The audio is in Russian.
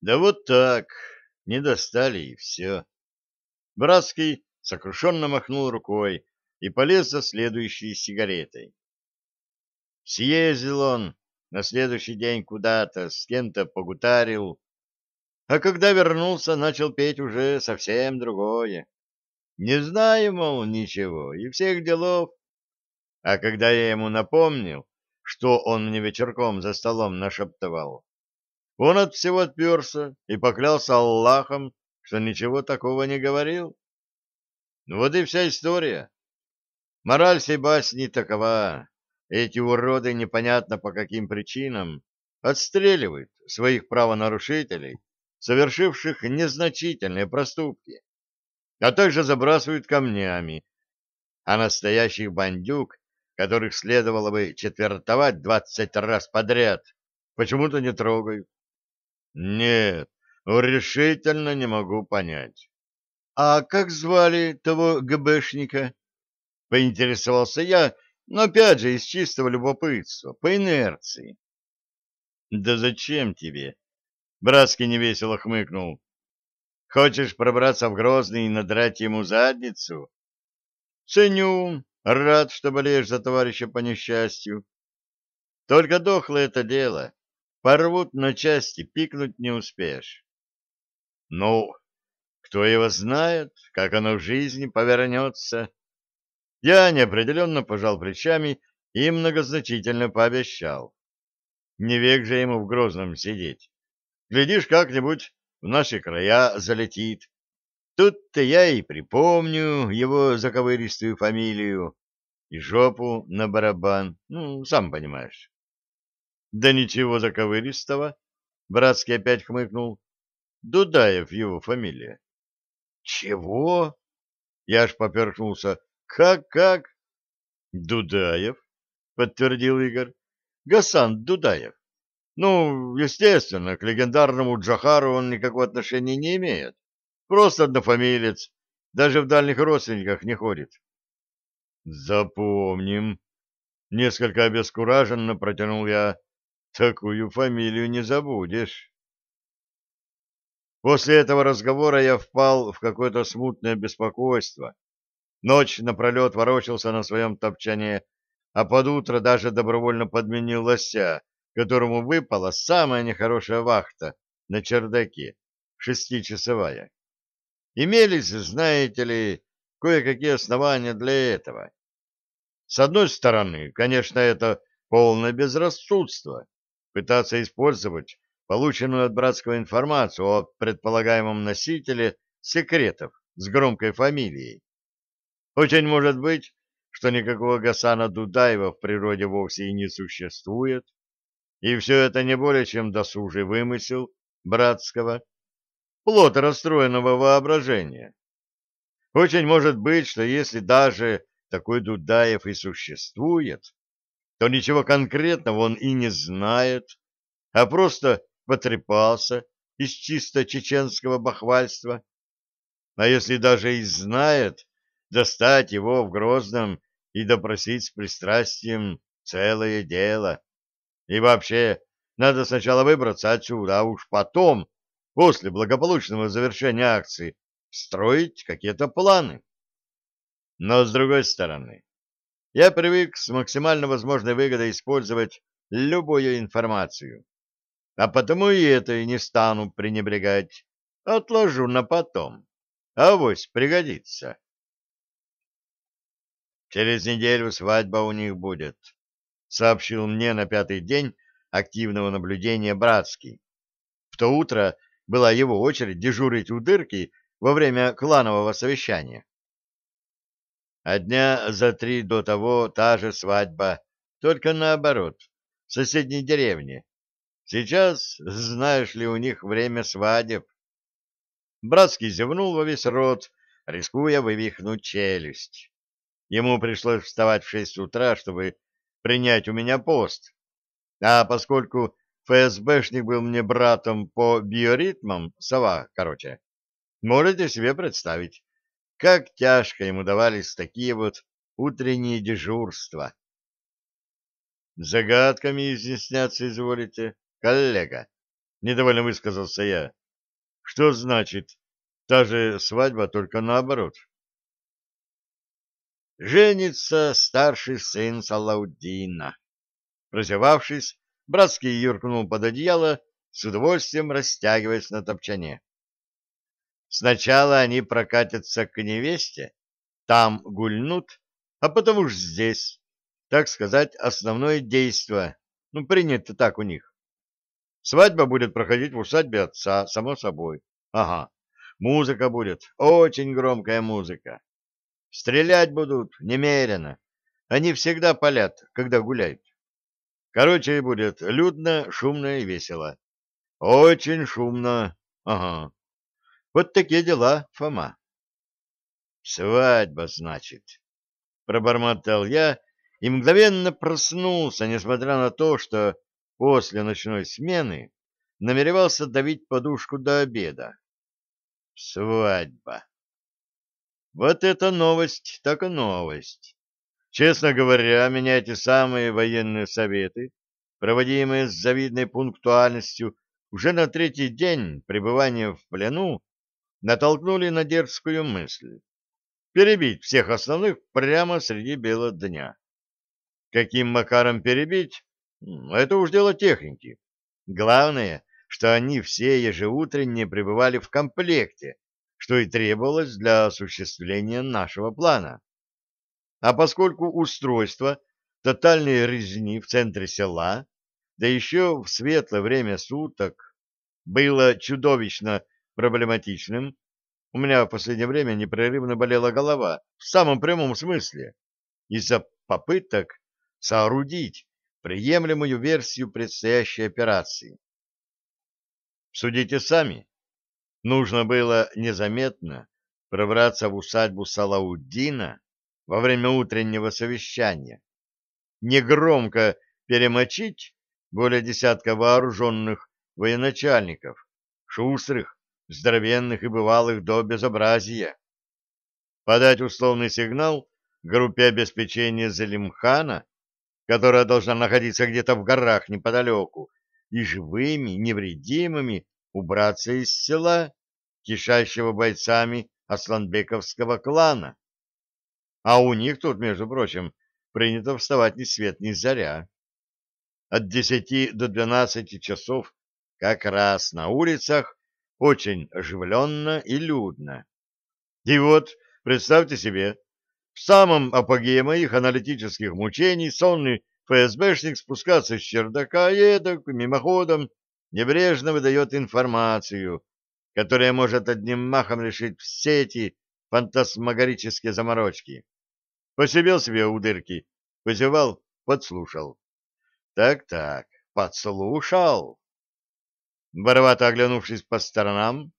Да вот так, не достали и все. Братский сокрушенно махнул рукой и полез за следующей сигаретой. Съездил он на следующий день куда-то, с кем-то погутарил, а когда вернулся, начал петь уже совсем другое. Не знаю, мол, ничего, и всех делов. А когда я ему напомнил, что он мне вечерком за столом нашептывал, он от всего отперся и поклялся Аллахом, что ничего такого не говорил. Вот и вся история. Мораль сей басни такова. Эти уроды непонятно по каким причинам отстреливают своих правонарушителей, совершивших незначительные проступки, а также забрасывают камнями, а настоящих бандюк, которых следовало бы четвертовать двадцать раз подряд, почему-то не трогают. Нет, решительно не могу понять. А как звали того ГБшника? Поинтересовался я, но опять же из чистого любопытства, по инерции. Да зачем тебе? Братский невесело хмыкнул. Хочешь пробраться в Грозный и надрать ему задницу? Ценю, рад, что болеешь за товарища по несчастью. Только дохло это дело. Порвут на части, пикнуть не успеешь. Ну, кто его знает, как оно в жизни повернется. Я неопределенно пожал плечами и многозначительно пообещал. Не век же ему в Грозном сидеть. Глядишь, как-нибудь в наши края залетит. Тут-то я и припомню его заковыристую фамилию и жопу на барабан, ну, сам понимаешь. Да ничего заковыристого, братский опять хмыкнул. Дудаев его фамилия. Чего? Я аж поперхнулся. Как, как? Дудаев, подтвердил Игорь. Гасан Дудаев. Ну, естественно, к легендарному Джахару он никакого отношения не имеет. Просто однофамилец, даже в дальних родственниках не ходит. Запомним. Несколько обескураженно протянул я. Такую фамилию не забудешь. После этого разговора я впал в какое-то смутное беспокойство. Ночь напролет ворочался на своем топчане, а под утро даже добровольно подменил лося, которому выпала самая нехорошая вахта на чердаке, шестичасовая. Имелись, знаете ли, кое-какие основания для этого. С одной стороны, конечно, это полное безрассудство пытаться использовать полученную от братского информацию о предполагаемом носителе секретов с громкой фамилией. Очень может быть, что никакого Гасана Дудаева в природе вовсе и не существует, и все это не более чем досужий вымысел братского, плод расстроенного воображения. Очень может быть, что если даже такой Дудаев и существует, то ничего конкретного он и не знает, а просто потрепался из чисто чеченского бахвальства. А если даже и знает, достать его в Грозном и допросить с пристрастием целое дело. И вообще, надо сначала выбраться отсюда, а уж потом, после благополучного завершения акции, строить какие-то планы. Но с другой стороны, я привык с максимально возможной выгодой использовать любую информацию, а потому и это и не стану пренебрегать, отложу на потом, авось пригодится. Через неделю свадьба у них будет, — сообщил мне на пятый день активного наблюдения Братский. В то утро была его очередь дежурить у дырки во время кланового совещания. А дня за три до того та же свадьба, только наоборот, в соседней деревне. Сейчас, знаешь ли, у них время свадеб. Братский зевнул во весь рот, рискуя вывихнуть челюсть. Ему пришлось вставать в шесть утра, чтобы принять у меня пост. А поскольку ФСБшник был мне братом по биоритмам, сова, короче, можете себе представить, как тяжко ему давались такие вот утренние дежурства. Загадками изъясняться изволите, коллега? — недовольно высказался я. Что значит та же свадьба, только наоборот? Женится старший сын Салауддина. Прозевавшись, Братский юркнул под одеяло, с удовольствием растягиваясь на топчане. Сначала они прокатятся к невесте, там гульнут, а потом уж здесь, так сказать, основное действо. Ну, принято так у них. Свадьба будет проходить в усадьбе отца, само собой. Ага, музыка будет, очень громкая музыка. Стрелять будут немерено. Они всегда палят, когда гуляют. Короче, будет людно, шумно и весело. Очень шумно. Ага. Вот такие дела, Фома. Свадьба, значит. Пробормотал я и мгновенно проснулся, несмотря на то, что после ночной смены намеревался давить подушку до обеда. Свадьба. Вот это новость, так и новость. Честно говоря, меня эти самые военные советы, проводимые с завидной пунктуальностью уже на третий день пребывания в плену, натолкнули на дерзкую мысль перебить всех основных прямо среди бела дня. Каким макаром перебить, это уж дело техники. Главное, что они все ежеутренне пребывали в комплекте, что и требовалось для осуществления нашего плана. А поскольку устройство тотальной резни в центре села, да еще в светлое время суток, было чудовищно проблематичным, у меня в последнее время непрерывно болела голова, в самом прямом смысле, из-за попыток соорудить приемлемую версию предстоящей операции. Судите сами. Нужно было незаметно пробраться в усадьбу Салауддина во время утреннего совещания, негромко перемочить более десятка вооруженных военачальников, шустрых, здоровенных и бывалых до безобразия. Подать условный сигнал группе обеспечения Залимхана, которая должна находиться где-то в горах неподалеку, и живыми, невредимыми убраться из села, кишащего бойцами асланбековского клана. А у них тут, между прочим, принято вставать ни свет ни заря. От десяти до двенадцати часов как раз на улицах очень оживленно и людно. И вот, представьте себе, в самом апогее моих аналитических мучений сонный ФСБшник спускается с чердака и эдак, мимоходом, небрежно выдает информацию, которая может одним махом решить все эти фантасмагорические заморочки. Посебел себе у дырки, позевал, подслушал. Так-так, подслушал. Воровато оглянувшись по сторонам,